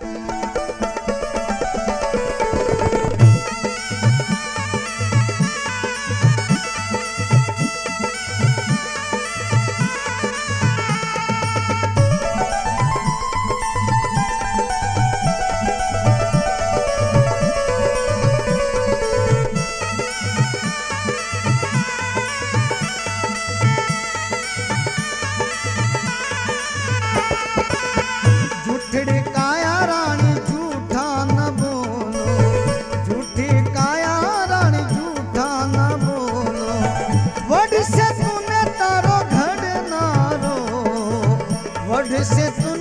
Música this is the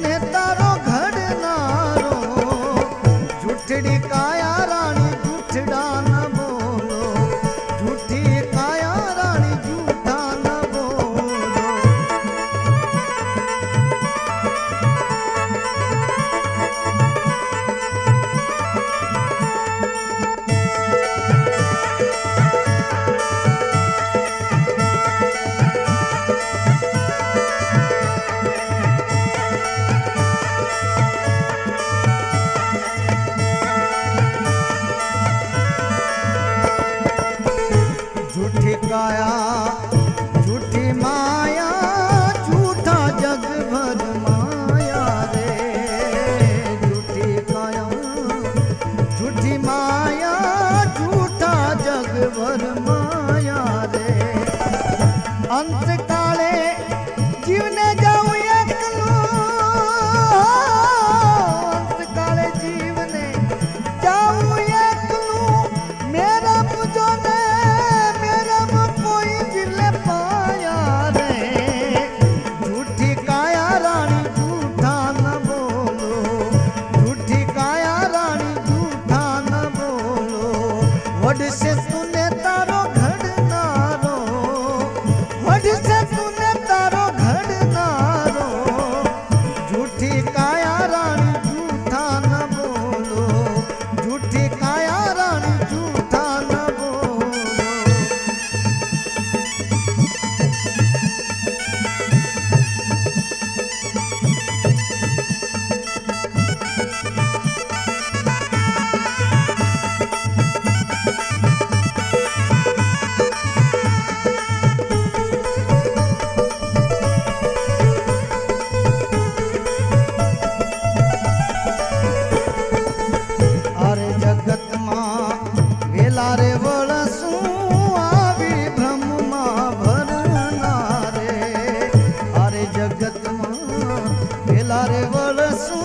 लारे वलसू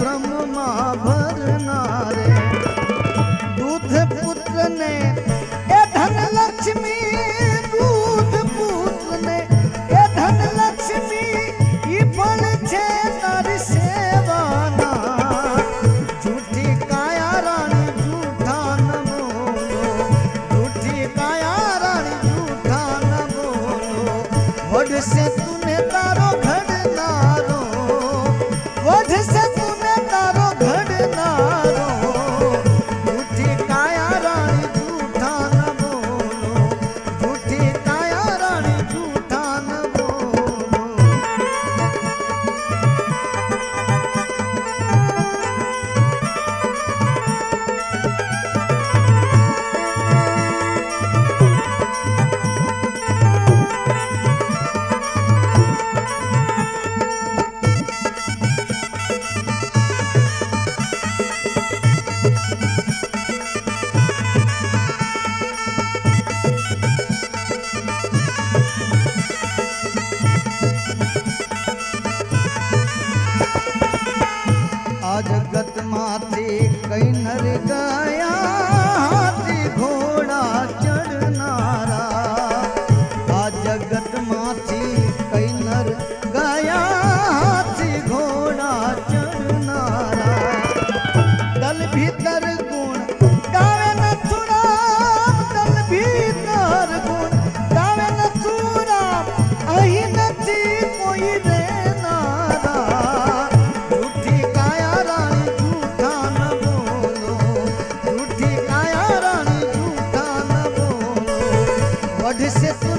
ब्रह्म महाभर नारे। दूध पुत्र ने, ए धन लक्ष्मी, दूध ने धन लक्ष्मी, ई छे नर। झूठी काया रानी, झूठा न झूठी काया रानी, झूठा बोलो वड से This माथे कैनर गया हाथी घोड़ा चढ़नारा। आ जगत माथी कैनर गया हाथी घोड़ा चढ़नारा। दल भीतर बढ़ से